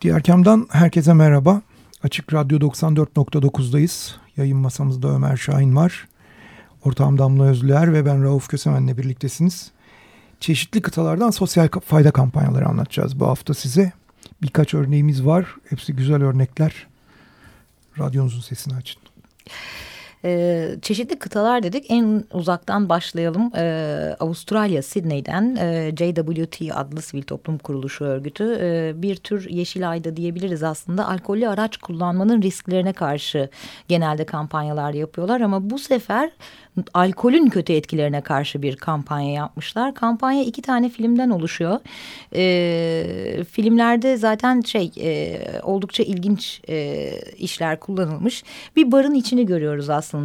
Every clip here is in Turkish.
Diğer kamdan herkese merhaba. Açık Radyo 94.9'dayız. Yayın masamızda Ömer Şahin var. Ortağım Damla Özlüer ve ben Rauf Kösemen'le birliktesiniz. Çeşitli kıtalardan sosyal fayda kampanyaları anlatacağız bu hafta size. Birkaç örneğimiz var. Hepsi güzel örnekler. Radyonuzun sesini açın. E, çeşitli kıtalar dedik. En uzaktan başlayalım. E, Avustralya, Sydney'den e, JWT adlı sivil toplum kuruluşu örgütü e, bir tür yeşil ayda diyebiliriz aslında. Alkollü araç kullanmanın risklerine karşı genelde kampanyalar yapıyorlar ama bu sefer alkolün kötü etkilerine karşı bir kampanya yapmışlar. Kampanya iki tane filmden oluşuyor. E, filmlerde zaten şey e, oldukça ilginç e, işler kullanılmış. Bir barın içini görüyoruz aslında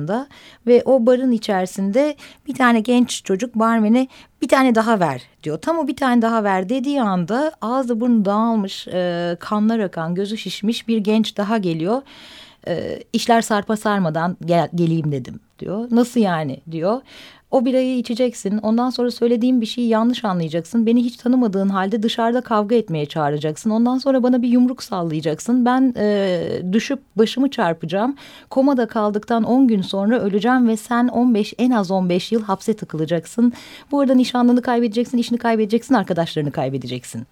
ve o barın içerisinde bir tane genç çocuk barmene bir tane daha ver diyor. Tam o bir tane daha ver dediği anda ağzı burnu dağılmış, e, kanlar akan, gözü şişmiş bir genç daha geliyor. E, işler sarpa sarmadan gel, geleyim dedim diyor. Nasıl yani diyor. O birayı içeceksin. Ondan sonra söylediğim bir şeyi yanlış anlayacaksın. Beni hiç tanımadığın halde dışarıda kavga etmeye çağıracaksın. Ondan sonra bana bir yumruk sallayacaksın. Ben e, düşüp başımı çarpacağım. Komada kaldıktan 10 gün sonra öleceğim ve sen 15 en az 15 yıl hapse tıkılacaksın. Bu arada nişanlını kaybedeceksin, işini kaybedeceksin, arkadaşlarını kaybedeceksin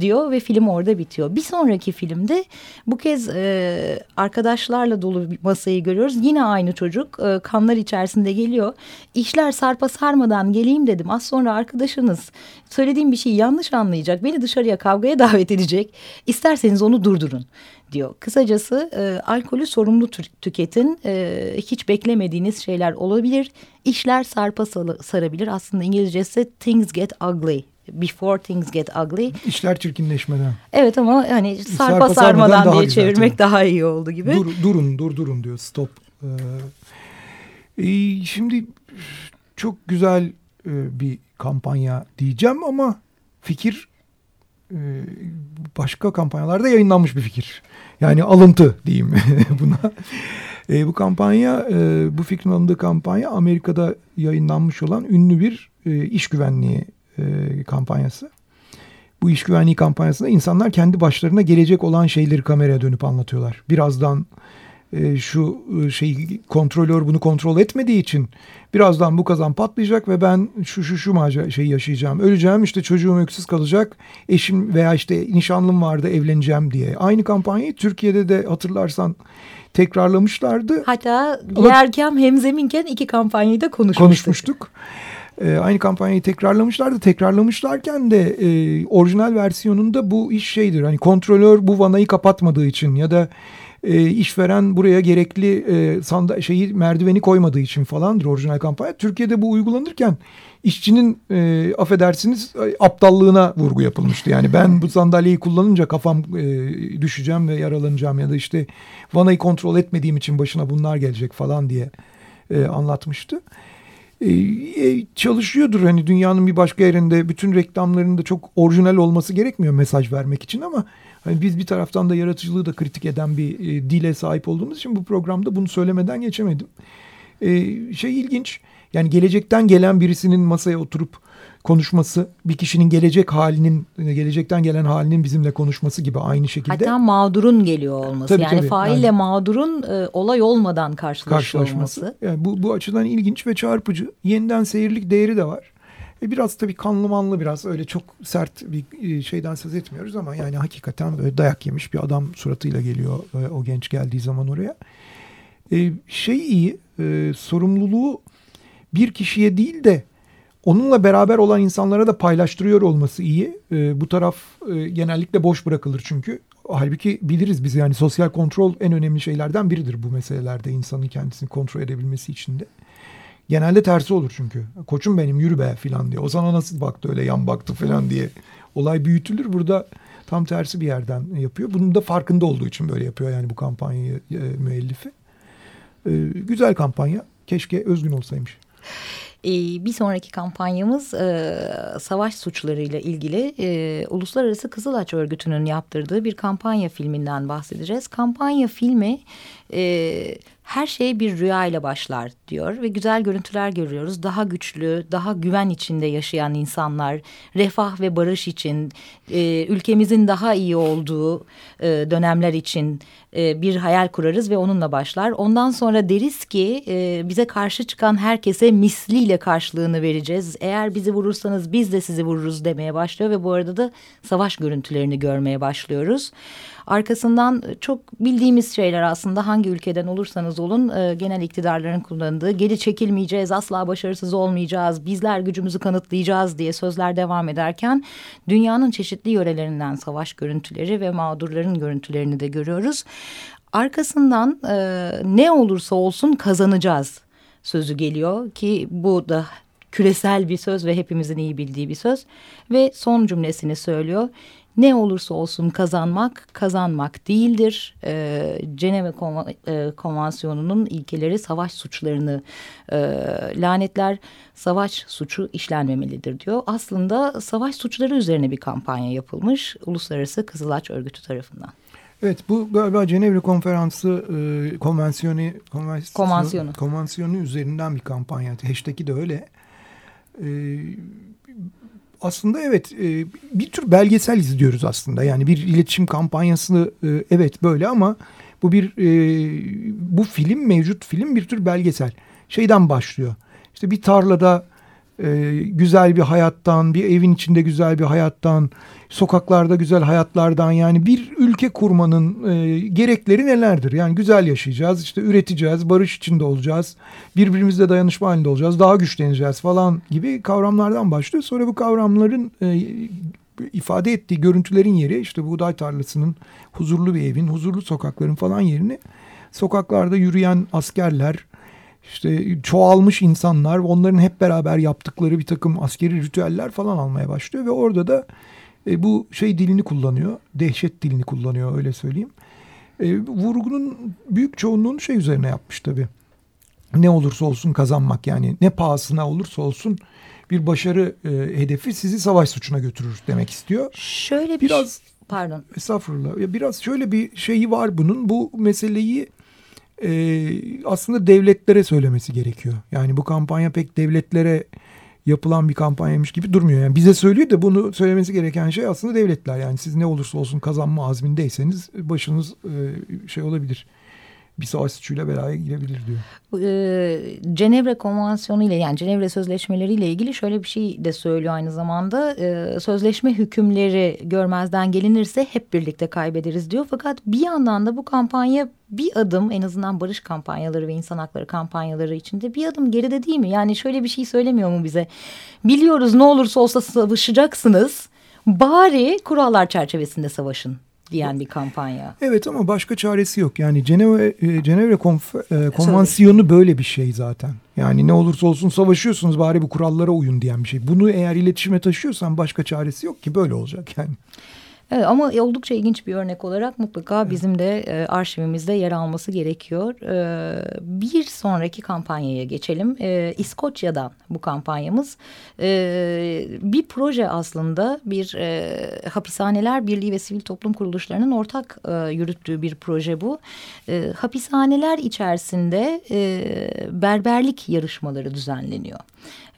diyor ve film orada bitiyor. Bir sonraki filmde bu kez e, arkadaşlarla dolu bir masayı görüyoruz. Yine aynı çocuk e, kanlar içerisinde geliyor. İşler sarpa sarmadan geleyim dedim. Az sonra arkadaşınız söylediğim bir şeyi yanlış anlayacak. Beni dışarıya kavgaya davet edecek. İsterseniz onu durdurun diyor. Kısacası e, alkolü sorumlu tüketin. E, hiç beklemediğiniz şeyler olabilir. İşler sarpa sarabilir. Aslında İngilizcesi things get ugly Before Things Get Ugly. İşler çirkinleşmeden. Evet ama hani sarpa, sarpa sarmadan diye çevirmek tabii. daha iyi oldu gibi. Dur, durun, dur, durun diyor. Stop. Ee, şimdi çok güzel e, bir kampanya diyeceğim ama fikir e, başka kampanyalarda yayınlanmış bir fikir. Yani alıntı diyeyim buna. E, bu kampanya, e, bu fikrin alındığı kampanya Amerika'da yayınlanmış olan ünlü bir e, iş güvenliği e, kampanyası. Bu iş güvenliği kampanyasında insanlar kendi başlarına gelecek olan şeyleri kameraya dönüp anlatıyorlar. Birazdan e, şu şey kontrolör bunu kontrol etmediği için birazdan bu kazan patlayacak ve ben şu şu şu maca şey yaşayacağım. Öleceğim işte çocuğum öksüz kalacak. Eşim veya işte nişanlım vardı evleneceğim diye. Aynı kampanyayı Türkiye'de de hatırlarsan tekrarlamışlardı. Hatta yerken hem zeminken iki kampanyayı da konuşmuştuk. Konuşmuştuk. E, aynı kampanyayı tekrarlamışlardı. Tekrarlamışlarken de e, orijinal versiyonunda bu iş şeydir. Hani kontrolör bu vanayı kapatmadığı için ya da e, işveren buraya gerekli e, sanda şeyi merdiveni koymadığı için falandır orijinal kampanya. Türkiye'de bu uygulanırken işçinin e, affedersiniz aptallığına vurgu yapılmıştı. Yani ben bu sandalyeyi kullanınca kafam e, düşeceğim ve yaralanacağım ya da işte vanayı kontrol etmediğim için başına bunlar gelecek falan diye e, anlatmıştı. E, e, çalışıyordur hani dünyanın bir başka yerinde bütün reklamlarında çok orijinal olması gerekmiyor mesaj vermek için ama hani biz bir taraftan da yaratıcılığı da kritik eden bir e, dile sahip olduğumuz için bu programda bunu söylemeden geçemedim. E, şey ilginç yani gelecekten gelen birisinin masaya oturup konuşması bir kişinin gelecek halinin gelecekten gelen halinin bizimle konuşması gibi aynı şekilde. Hatta mağdurun geliyor olması tabii, yani tabii, faille yani. mağdurun e, olay olmadan karşılaşıyor olması. Yani bu, bu açıdan ilginç ve çarpıcı. Yeniden seyirlik değeri de var. E biraz tabii kanlı manlı biraz öyle çok sert bir e, şeyden söz etmiyoruz ama yani hakikaten böyle dayak yemiş bir adam suratıyla geliyor e, o genç geldiği zaman oraya. E, şey iyi e, sorumluluğu bir kişiye değil de onunla beraber olan insanlara da paylaştırıyor olması iyi. E, bu taraf e, genellikle boş bırakılır çünkü. Halbuki biliriz biz yani sosyal kontrol en önemli şeylerden biridir bu meselelerde insanın kendisini kontrol edebilmesi için de. Genelde tersi olur çünkü. Koçum benim yürü be filan diye. O sana nasıl baktı öyle yan baktı filan diye. Olay büyütülür. Burada tam tersi bir yerden yapıyor. Bunun da farkında olduğu için böyle yapıyor yani bu kampanyayı e, müellifi. E, güzel kampanya. Keşke özgün olsaymış. E, bir sonraki kampanyamız e, savaş suçlarıyla ilgili e, Uluslararası Kızılaç Örgütü'nün yaptırdığı bir kampanya filminden bahsedeceğiz. Kampanya filmi e, her şey bir rüya ile başlar diyor ve güzel görüntüler görüyoruz. Daha güçlü, daha güven içinde yaşayan insanlar, refah ve barış için, e, ülkemizin daha iyi olduğu e, dönemler için e, bir hayal kurarız ve onunla başlar. Ondan sonra deriz ki e, bize karşı çıkan herkese misliyle karşılığını vereceğiz. Eğer bizi vurursanız biz de sizi vururuz demeye başlıyor ve bu arada da savaş görüntülerini görmeye başlıyoruz. Arkasından çok bildiğimiz şeyler aslında hangi ülkeden olursanız olun e, genel iktidarların kullandığı geri çekilmeyeceğiz asla başarısız olmayacağız bizler gücümüzü kanıtlayacağız diye sözler devam ederken dünyanın çeşitli yörelerinden savaş görüntüleri ve mağdurların görüntülerini de görüyoruz. Arkasından e, ne olursa olsun kazanacağız sözü geliyor ki bu da küresel bir söz ve hepimizin iyi bildiği bir söz ve son cümlesini söylüyor ne olursa olsun kazanmak kazanmak değildir. E, Ceneve Konva e, Konvansiyonu'nun ilkeleri savaş suçlarını e, lanetler. Savaş suçu işlenmemelidir diyor. Aslında savaş suçları üzerine bir kampanya yapılmış Uluslararası Kızılaç Örgütü tarafından. Evet bu galiba Cenevre Konferansı e, konvansiyonu, konvansiyonu konvansiyonu üzerinden bir kampanya. Hashtag'i de öyle. E, aslında evet e, bir tür belgesel izliyoruz aslında. Yani bir iletişim kampanyası e, evet böyle ama bu bir e, bu film mevcut film bir tür belgesel. Şeyden başlıyor. İşte bir tarlada e, güzel bir hayattan, bir evin içinde güzel bir hayattan, sokaklarda güzel hayatlardan yani bir ülke kurmanın e, gerekleri nelerdir? Yani güzel yaşayacağız, işte üreteceğiz, barış içinde olacağız, birbirimizle dayanışma halinde olacağız, daha güçleneceğiz falan gibi kavramlardan başlıyor. Sonra bu kavramların e, ifade ettiği görüntülerin yeri işte buğday tarlasının, huzurlu bir evin, huzurlu sokakların falan yerini sokaklarda yürüyen askerler, işte çoğalmış insanlar onların hep beraber yaptıkları bir takım askeri ritüeller falan almaya başlıyor ve orada da e, bu şey dilini kullanıyor. Dehşet dilini kullanıyor öyle söyleyeyim. E, vurgunun büyük çoğunluğunu şey üzerine yapmış tabii. Ne olursa olsun kazanmak yani ne pahasına olursa olsun bir başarı e, hedefi sizi savaş suçuna götürür demek istiyor. Şöyle bir biraz pardon. Estağfurullah. Ya biraz şöyle bir şeyi var bunun. Bu meseleyi e, aslında devletlere söylemesi gerekiyor. Yani bu kampanya pek devletlere yapılan bir kampanyaymış gibi durmuyor. Yani bize söylüyor da bunu söylemesi gereken şey aslında devletler. Yani siz ne olursa olsun kazanma azmindeyseniz başınız e, şey olabilir bir savaş suçuyla belaya girebilir diyor. Ee, Cenevre Konvansiyonu ile yani Cenevre Sözleşmeleri ile ilgili şöyle bir şey de söylüyor aynı zamanda. Ee, sözleşme hükümleri görmezden gelinirse hep birlikte kaybederiz diyor. Fakat bir yandan da bu kampanya bir adım en azından barış kampanyaları ve insan hakları kampanyaları içinde bir adım geride değil mi? Yani şöyle bir şey söylemiyor mu bize? Biliyoruz ne olursa olsa savaşacaksınız. Bari kurallar çerçevesinde savaşın diyen bir kampanya. Evet ama başka çaresi yok. Yani Cenevre, e, Cenevre e, Konvansiyonu böyle bir şey zaten. Yani ne olursa olsun savaşıyorsunuz bari bu kurallara uyun diyen bir şey. Bunu eğer iletişime taşıyorsan başka çaresi yok ki böyle olacak yani. Evet, ama oldukça ilginç bir örnek olarak mutlaka bizim de e, arşivimizde yer alması gerekiyor. E, bir sonraki kampanyaya geçelim. E, İskoçya'dan bu kampanyamız. E, bir proje aslında bir e, hapishaneler birliği ve sivil toplum kuruluşlarının ortak e, yürüttüğü bir proje bu. E, hapishaneler içerisinde e, berberlik yarışmaları düzenleniyor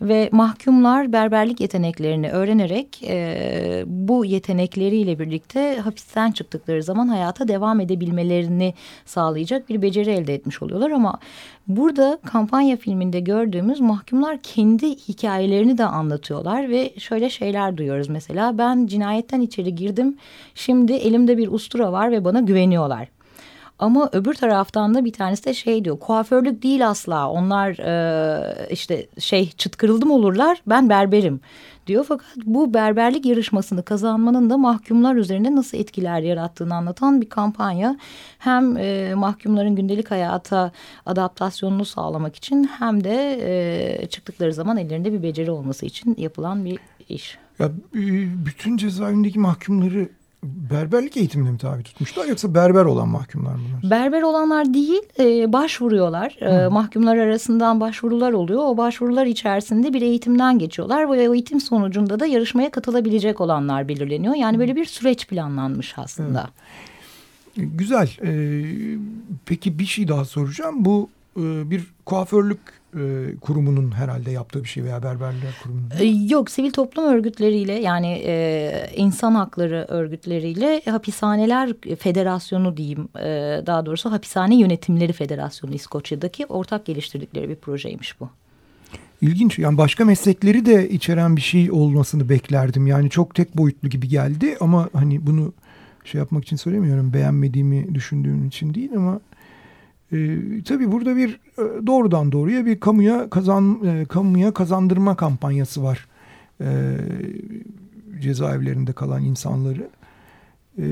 ve mahkumlar berberlik yeteneklerini öğrenerek e, bu yetenekleriyle birlikte hapisten çıktıkları zaman hayata devam edebilmelerini sağlayacak bir beceri elde etmiş oluyorlar ama burada kampanya filminde gördüğümüz mahkumlar kendi hikayelerini de anlatıyorlar ve şöyle şeyler duyuyoruz mesela ben cinayetten içeri girdim şimdi elimde bir ustura var ve bana güveniyorlar. Ama öbür taraftan da bir tanesi de şey diyor kuaförlük değil asla onlar e, işte şey çıt kırıldım olurlar ben berberim diyor. Fakat bu berberlik yarışmasını kazanmanın da mahkumlar üzerinde nasıl etkiler yarattığını anlatan bir kampanya. Hem e, mahkumların gündelik hayata adaptasyonunu sağlamak için hem de e, çıktıkları zaman ellerinde bir beceri olması için yapılan bir iş. Ya bütün cezaevindeki mahkumları berberlik eğitimine mi tabi tutmuşlar yoksa berber olan mahkumlar bunlar? Berber olanlar değil e, başvuruyorlar. E, mahkumlar arasından başvurular oluyor. O başvurular içerisinde bir eğitimden geçiyorlar. Ve o eğitim sonucunda da yarışmaya katılabilecek olanlar belirleniyor. Yani böyle bir süreç planlanmış aslında. Güzel. Ee, peki bir şey daha soracağım. Bu e, bir kuaförlük e, kurumunun herhalde yaptığı bir şey veya berberler kurumunun. E, yok sivil toplum örgütleriyle yani e, insan hakları örgütleriyle hapishaneler federasyonu diyeyim e, daha doğrusu hapishane yönetimleri federasyonu İskoçya'daki ortak geliştirdikleri bir projeymiş bu. İlginç yani başka meslekleri de içeren bir şey olmasını beklerdim. Yani çok tek boyutlu gibi geldi ama hani bunu şey yapmak için söylemiyorum beğenmediğimi düşündüğüm için değil ama e, tabii burada bir e, doğrudan doğruya bir kamuya kazan e, kamuya kazandırma kampanyası var. E, cezaevlerinde kalan insanları. E,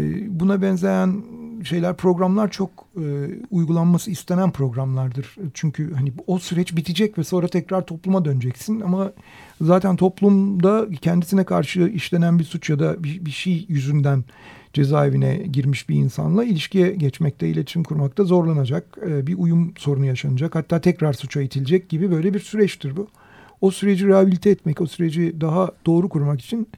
buna benzeyen şeyler programlar çok e, uygulanması istenen programlardır. Çünkü hani o süreç bitecek ve sonra tekrar topluma döneceksin ama zaten toplumda kendisine karşı işlenen bir suç ya da bir, bir şey yüzünden cezaevine girmiş bir insanla ilişkiye geçmekte, iletişim kurmakta zorlanacak. E, bir uyum sorunu yaşanacak. Hatta tekrar suça itilecek gibi böyle bir süreçtir bu. O süreci rehabilite etmek, o süreci daha doğru kurmak için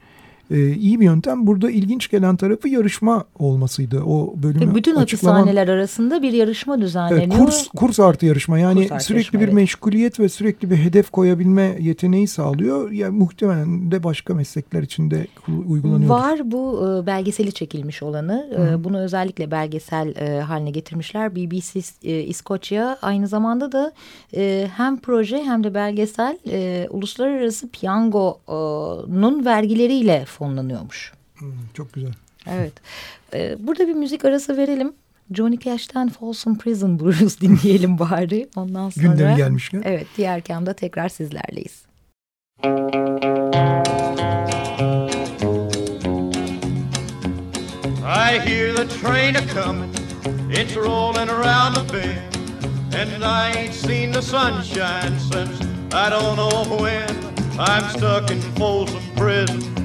e, iyi bir yöntem. Burada ilginç gelen tarafı yarışma olmasıydı. O bölümü Bütün açıklaman... hapishaneler arasında bir yarışma düzenleniyor. Evet, kurs, kurs artı yarışma yani artı sürekli yarışma, bir evet. meşguliyet ve sürekli bir hedef koyabilme yeteneği sağlıyor. Yani muhtemelen de başka meslekler için de uygulanıyor. Var bu e, belgeseli çekilmiş olanı. E, bunu özellikle belgesel e, haline getirmişler. BBC İskoçya aynı zamanda da hem proje hem de belgesel uluslararası piyangonun vergileriyle fonlanıyormuş. Hmm, çok güzel. Evet. Ee, burada bir müzik arası verelim. Johnny Cash'ten Folsom Prison Blues dinleyelim bari. Ondan sonra... Gündemi gelmişken. Evet. Diğer kamda tekrar sizlerleyiz. I hear the train a-comin' It's rolling around the bend And I ain't seen the sunshine since I don't know when I'm stuck in Folsom Prison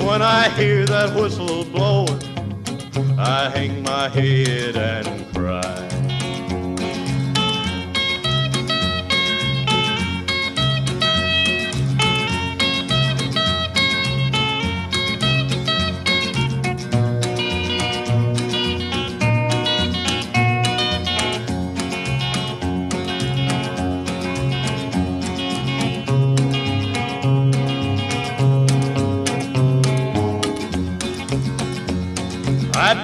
When I hear that whistle blowing, I hang my head and cry.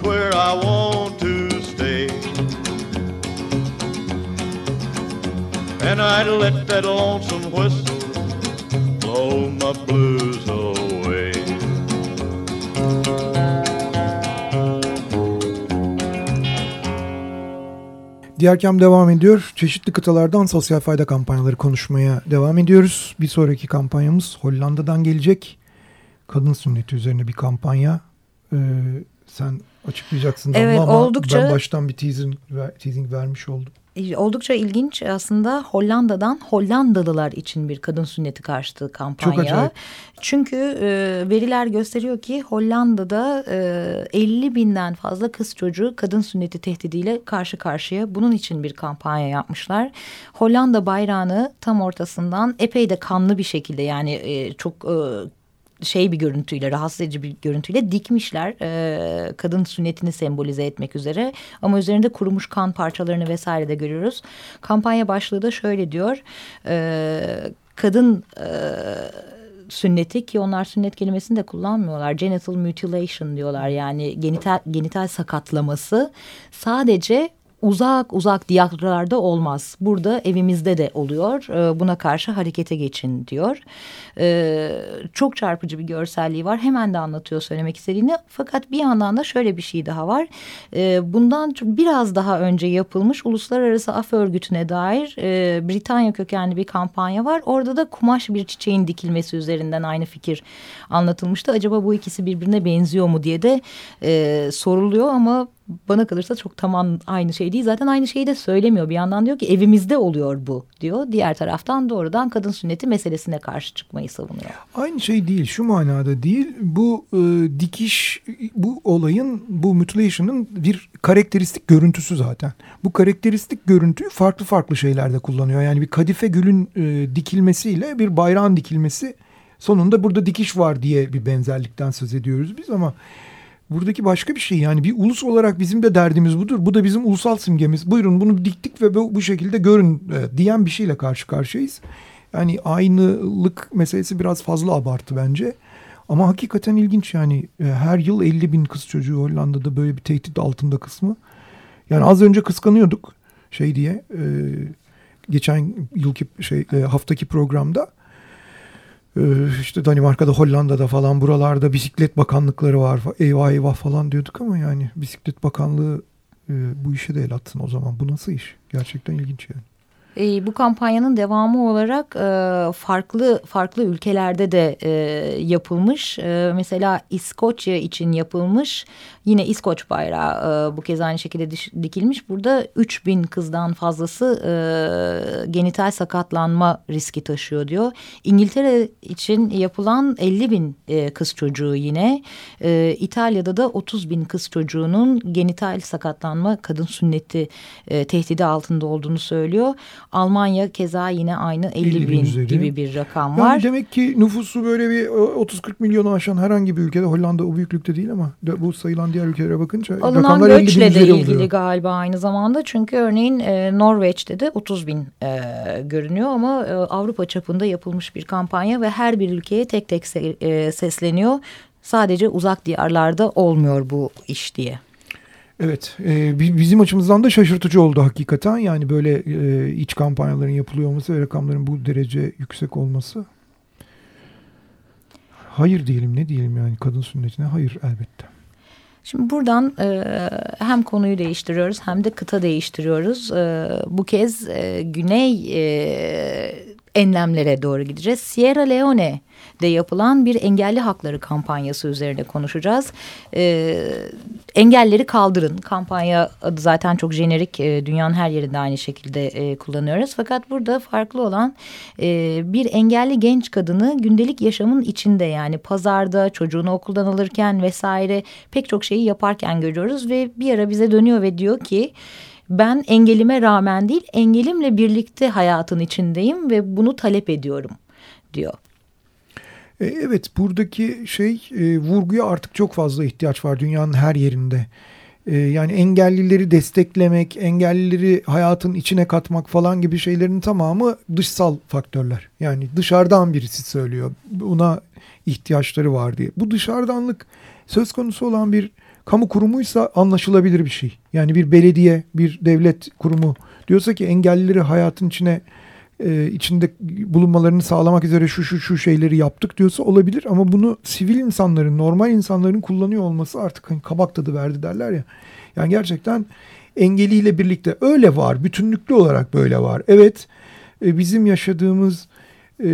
That's where I want to stay. And I'd let that lonesome whistle blow my blues away. Diğer kam devam ediyor. Çeşitli kıtalardan sosyal fayda kampanyaları konuşmaya devam ediyoruz. Bir sonraki kampanyamız Hollanda'dan gelecek. Kadın sünneti üzerine bir kampanya. Ee, sen açıklayacaksın evet, ama oldukça... ben baştan bir teasing, teasing vermiş oldum. oldukça ilginç aslında Hollanda'dan Hollandalılar için bir kadın sünneti karşıtı kampanya. Çok acayip. Çünkü e, veriler gösteriyor ki Hollanda'da e, 50 binden fazla kız çocuğu kadın sünneti tehdidiyle karşı karşıya. Bunun için bir kampanya yapmışlar. Hollanda bayrağını tam ortasından epey de kanlı bir şekilde yani e, çok e, şey bir görüntüyle rahatsız edici bir görüntüyle dikmişler e, kadın sünnetini sembolize etmek üzere ama üzerinde kurumuş kan parçalarını vesaire de görüyoruz. Kampanya başlığı da şöyle diyor e, kadın e, sünneti ki onlar sünnet kelimesini de kullanmıyorlar. Genital mutilation diyorlar yani genital, genital sakatlaması sadece uzak uzak diyarlarda olmaz. Burada evimizde de oluyor. E, buna karşı harekete geçin diyor. E, çok çarpıcı bir görselliği var. Hemen de anlatıyor söylemek istediğini. Fakat bir yandan da şöyle bir şey daha var. E, bundan biraz daha önce yapılmış Uluslararası Af Örgütü'ne dair e, Britanya kökenli bir kampanya var. Orada da kumaş bir çiçeğin dikilmesi üzerinden aynı fikir anlatılmıştı. Acaba bu ikisi birbirine benziyor mu diye de e, soruluyor ama bana kalırsa çok tamam aynı şey değil. Zaten aynı şeyi de söylemiyor. Bir yandan diyor ki evimizde oluyor bu diyor. Diğer taraftan doğrudan kadın sünneti meselesine karşı çıkmayı savunuyor. Aynı şey değil. Şu manada değil. Bu e, dikiş bu olayın bu mutilation'ın bir karakteristik görüntüsü zaten. Bu karakteristik görüntüyü farklı farklı şeylerde kullanıyor. Yani bir kadife gülün e, dikilmesiyle bir bayrağın dikilmesi sonunda burada dikiş var diye bir benzerlikten söz ediyoruz biz ama buradaki başka bir şey yani bir ulus olarak bizim de derdimiz budur. Bu da bizim ulusal simgemiz. Buyurun bunu diktik ve bu, şekilde görün e, diyen bir şeyle karşı karşıyayız. Yani aynılık meselesi biraz fazla abartı bence. Ama hakikaten ilginç yani e, her yıl 50 bin kız çocuğu Hollanda'da böyle bir tehdit altında kısmı. Yani az önce kıskanıyorduk şey diye e, geçen yılki şey e, haftaki programda işte Danimarka'da, Hollanda'da falan buralarda bisiklet bakanlıkları var. Eyvah eyvah falan diyorduk ama yani bisiklet bakanlığı e, bu işe de el atsın o zaman. Bu nasıl iş? Gerçekten ilginç yani. E, bu kampanyanın devamı olarak e, farklı farklı ülkelerde de e, yapılmış. E, mesela İskoçya için yapılmış. Yine İskoç bayrağı e, bu kez aynı şekilde dikilmiş. Burada 3000 kızdan fazlası e, genital sakatlanma riski taşıyor diyor. İngiltere için yapılan 50 bin e, kız çocuğu yine. E, İtalya'da da 30 bin kız çocuğunun genital sakatlanma kadın sünneti e, tehdidi altında olduğunu söylüyor. Almanya keza yine aynı 50, 50 bin üzeri. gibi bir rakam var. Yani demek ki nüfusu böyle bir 30-40 milyonu aşan herhangi bir ülkede Hollanda o büyüklükte değil ama bu sayılan diğer ülkelere bakınca Alınan rakamlar göçle de ilgili oluyor. galiba aynı zamanda. Çünkü örneğin e, Norveç'te de 30 bin e, görünüyor ama e, Avrupa çapında yapılmış bir kampanya ve her bir ülkeye tek tek se, e, sesleniyor. Sadece uzak diyarlarda olmuyor bu iş diye. Evet, e, bizim açımızdan da şaşırtıcı oldu hakikaten. Yani böyle e, iç kampanyaların yapılıyor olması ve rakamların bu derece yüksek olması. Hayır diyelim, ne diyelim yani kadın sünnetine hayır elbette. Şimdi buradan e, hem konuyu değiştiriyoruz hem de kıta değiştiriyoruz. E, bu kez e, güney e, enlemlere doğru gideceğiz. Sierra Leone de yapılan bir engelli hakları kampanyası üzerine konuşacağız. E, engelleri kaldırın kampanya adı zaten çok jenerik e, dünyanın her yerinde aynı şekilde e, kullanıyoruz. Fakat burada farklı olan e, bir engelli genç kadını gündelik yaşamın içinde yani pazarda çocuğunu okuldan alırken vesaire pek çok şeyi yaparken görüyoruz ve bir ara bize dönüyor ve diyor ki ben engelime rağmen değil engelimle birlikte hayatın içindeyim ve bunu talep ediyorum diyor. E, evet buradaki şey e, vurguya artık çok fazla ihtiyaç var dünyanın her yerinde. E, yani engellileri desteklemek, engellileri hayatın içine katmak falan gibi şeylerin tamamı dışsal faktörler. Yani dışarıdan birisi söylüyor buna ihtiyaçları var diye. Bu dışarıdanlık söz konusu olan bir kamu kurumuysa anlaşılabilir bir şey. Yani bir belediye, bir devlet kurumu diyorsa ki engellileri hayatın içine e, içinde bulunmalarını sağlamak üzere şu şu şu şeyleri yaptık diyorsa olabilir ama bunu sivil insanların, normal insanların kullanıyor olması artık hani kabak tadı verdi derler ya. Yani gerçekten engeliyle birlikte öyle var, bütünlüklü olarak böyle var. Evet, e, bizim yaşadığımız e,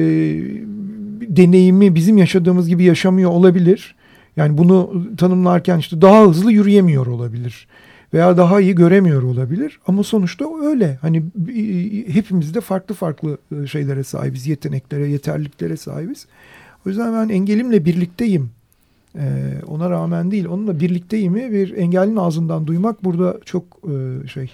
deneyimi bizim yaşadığımız gibi yaşamıyor olabilir. Yani bunu tanımlarken işte daha hızlı yürüyemiyor olabilir. Veya daha iyi göremiyor olabilir ama sonuçta öyle. Hani hepimiz de farklı farklı e, şeylere sahibiz, yeteneklere, yeterliliklere sahibiz. O yüzden ben engelimle birlikteyim. Ee, ona rağmen değil, onunla birlikteyimi bir engellinin ağzından duymak burada çok e, şey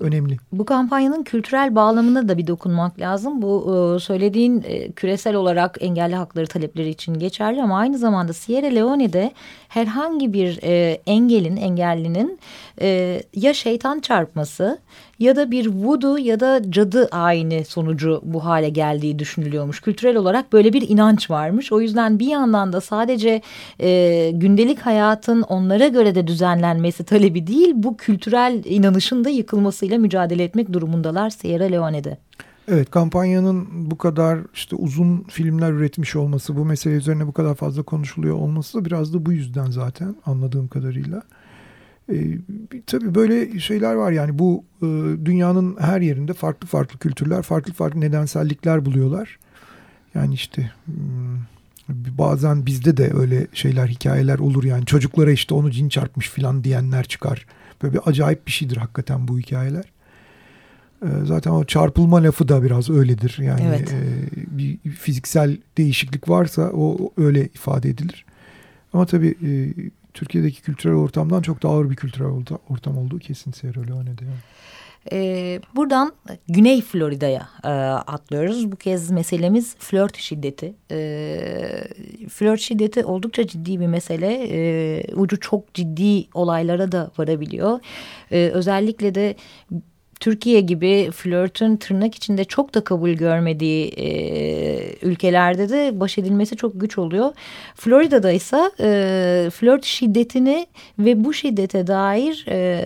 önemli. Bu kampanyanın kültürel bağlamına da bir dokunmak lazım. Bu e, söylediğin e, küresel olarak engelli hakları talepleri için geçerli ama aynı zamanda Sierra Leone'de herhangi bir e, engelin, engellinin ya şeytan çarpması ya da bir voodoo ya da cadı ayini sonucu bu hale geldiği düşünülüyormuş. Kültürel olarak böyle bir inanç varmış. O yüzden bir yandan da sadece gündelik hayatın onlara göre de düzenlenmesi talebi değil bu kültürel inanışın da yıkılması olmasıyla mücadele etmek durumundalar Sierra Leone'de. Evet kampanyanın bu kadar işte uzun filmler üretmiş olması, bu mesele üzerine bu kadar fazla konuşuluyor olması da biraz da bu yüzden zaten anladığım kadarıyla. Ee, tabii böyle şeyler var yani bu e, dünyanın her yerinde farklı farklı kültürler, farklı farklı nedensellikler buluyorlar. Yani işte hmm, bazen bizde de öyle şeyler, hikayeler olur yani çocuklara işte onu cin çarpmış falan diyenler çıkar. Böyle bir acayip bir şeydir hakikaten bu hikayeler. Ee, zaten o çarpılma lafı da biraz öyledir. Yani evet. e, bir fiziksel değişiklik varsa o öyle ifade edilir. Ama tabii e, Türkiye'deki kültürel ortamdan çok daha ağır bir kültürel ortam olduğu kesin Sierra Leone'de. Yani. E, buradan Güney Florida'ya e, atlıyoruz. Bu kez meselemiz flört şiddeti. E, flört şiddeti oldukça ciddi bir mesele. E, ucu çok ciddi olaylara da varabiliyor. E, özellikle de Türkiye gibi flörtün tırnak içinde çok da kabul görmediği e, ülkelerde de baş edilmesi çok güç oluyor. Florida'da ise e, flört şiddetini ve bu şiddete dair e,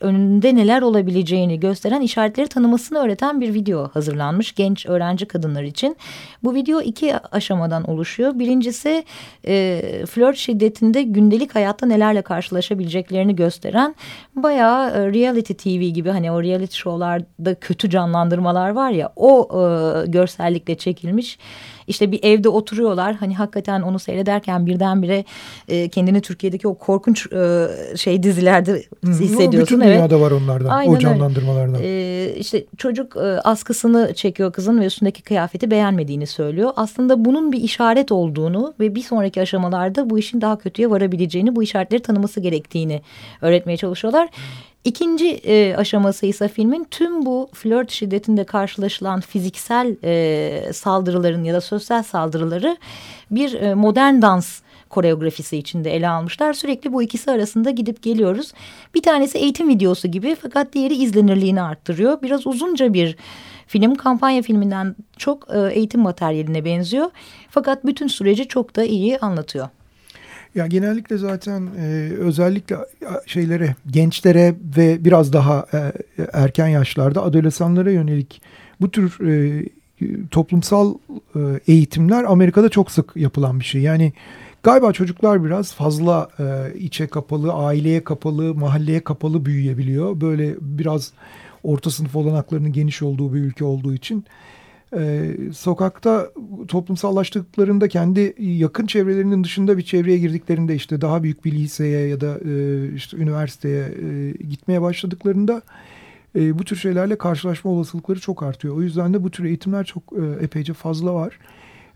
önünde neler olabileceğini gösteren işaretleri tanımasını öğreten bir video hazırlanmış genç öğrenci kadınlar için. Bu video iki aşamadan oluşuyor. Birincisi e, flört şiddetinde gündelik hayatta nelerle karşılaşabileceklerini gösteren bayağı e, reality TV gibi hani o reality reality show'larda kötü canlandırmalar var ya o e, görsellikle çekilmiş. İşte bir evde oturuyorlar hani hakikaten onu seyrederken birdenbire e, kendini Türkiye'deki o korkunç e, şey dizilerde hissediyorsun. Bütün evet. dünyada var onlardan Aynen o canlandırmalardan. E, işte çocuk e, askısını çekiyor kızın ve üstündeki kıyafeti beğenmediğini söylüyor. Aslında bunun bir işaret olduğunu ve bir sonraki aşamalarda bu işin daha kötüye varabileceğini bu işaretleri tanıması gerektiğini öğretmeye çalışıyorlar. İkinci e, aşaması ise filmin tüm bu flört şiddetinde karşılaşılan fiziksel e, saldırıların ya da sosyal saldırıları bir e, modern dans koreografisi içinde ele almışlar. Sürekli bu ikisi arasında gidip geliyoruz. Bir tanesi eğitim videosu gibi fakat diğeri izlenirliğini arttırıyor. Biraz uzunca bir film kampanya filminden çok e, eğitim materyaline benziyor. Fakat bütün süreci çok da iyi anlatıyor. Ya genellikle zaten e, özellikle şeylere, gençlere ve biraz daha e, erken yaşlarda adolesanlara yönelik bu tür e, toplumsal e, eğitimler Amerika'da çok sık yapılan bir şey. Yani galiba çocuklar biraz fazla e, içe kapalı, aileye kapalı, mahalleye kapalı büyüyebiliyor. Böyle biraz orta sınıf olanaklarının geniş olduğu bir ülke olduğu için e, sokakta toplumsallaştıklarında kendi yakın çevrelerinin dışında bir çevreye girdiklerinde işte daha büyük bir liseye ya da e, işte üniversiteye e, gitmeye başladıklarında e, bu tür şeylerle karşılaşma olasılıkları çok artıyor. O yüzden de bu tür eğitimler çok e, epeyce fazla var.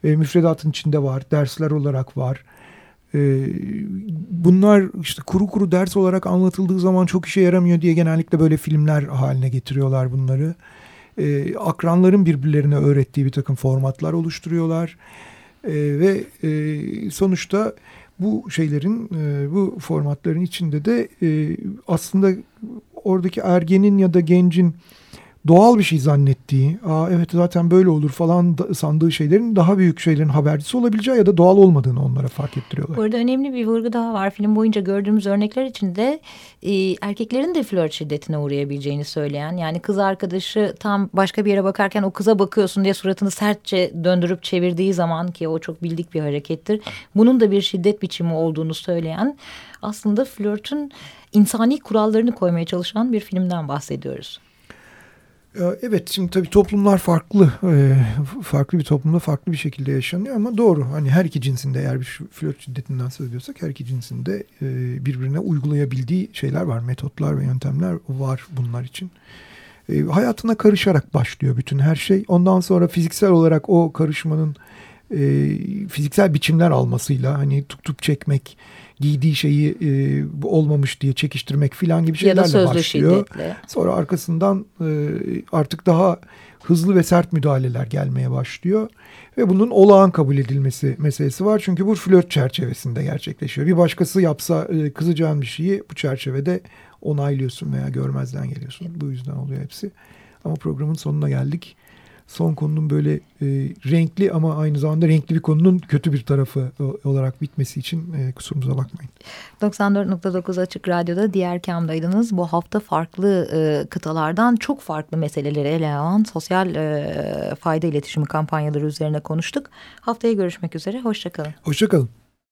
E, müfredatın içinde var, dersler olarak var. E, bunlar işte kuru kuru ders olarak anlatıldığı zaman çok işe yaramıyor diye genellikle böyle filmler haline getiriyorlar bunları e, akranların birbirlerine öğrettiği bir takım formatlar oluşturuyorlar. E, ve e, sonuçta bu şeylerin, e, bu formatların içinde de e, aslında oradaki ergenin ya da gencin doğal bir şey zannettiği, Aa, evet zaten böyle olur falan sandığı şeylerin daha büyük şeylerin habercisi olabileceği ya da doğal olmadığını onlara fark ettiriyorlar. Burada önemli bir vurgu daha var. Film boyunca gördüğümüz örnekler içinde e, erkeklerin de flört şiddetine uğrayabileceğini söyleyen. Yani kız arkadaşı tam başka bir yere bakarken o kıza bakıyorsun diye suratını sertçe döndürüp çevirdiği zaman ki o çok bildik bir harekettir. Bunun da bir şiddet biçimi olduğunu söyleyen aslında flörtün insani kurallarını koymaya çalışan bir filmden bahsediyoruz. Evet şimdi tabii toplumlar farklı. E, farklı bir toplumda farklı bir şekilde yaşanıyor ama doğru. Hani her iki cinsinde eğer bir flört şiddetinden söz ediyorsak her iki cinsinde e, birbirine uygulayabildiği şeyler var. Metotlar ve yöntemler var bunlar için. E, hayatına karışarak başlıyor bütün her şey. Ondan sonra fiziksel olarak o karışmanın fiziksel biçimler almasıyla hani tuk tuk çekmek, giydiği şeyi e, olmamış diye çekiştirmek filan gibi şeylerle başlıyor. Şiddetle. Sonra arkasından e, artık daha hızlı ve sert müdahaleler gelmeye başlıyor. Ve bunun olağan kabul edilmesi meselesi var. Çünkü bu flört çerçevesinde gerçekleşiyor. Bir başkası yapsa e, kızacağın bir şeyi bu çerçevede onaylıyorsun veya görmezden geliyorsun. Bu yüzden oluyor hepsi. Ama programın sonuna geldik son konunun böyle e, renkli ama aynı zamanda renkli bir konunun kötü bir tarafı olarak bitmesi için e, kusurumuza bakmayın. 94.9 Açık Radyo'da diğer kamdaydınız. Bu hafta farklı e, kıtalardan çok farklı meseleleri ele alan sosyal e, fayda iletişimi kampanyaları üzerine konuştuk. Haftaya görüşmek üzere. Hoşçakalın. Hoşçakalın.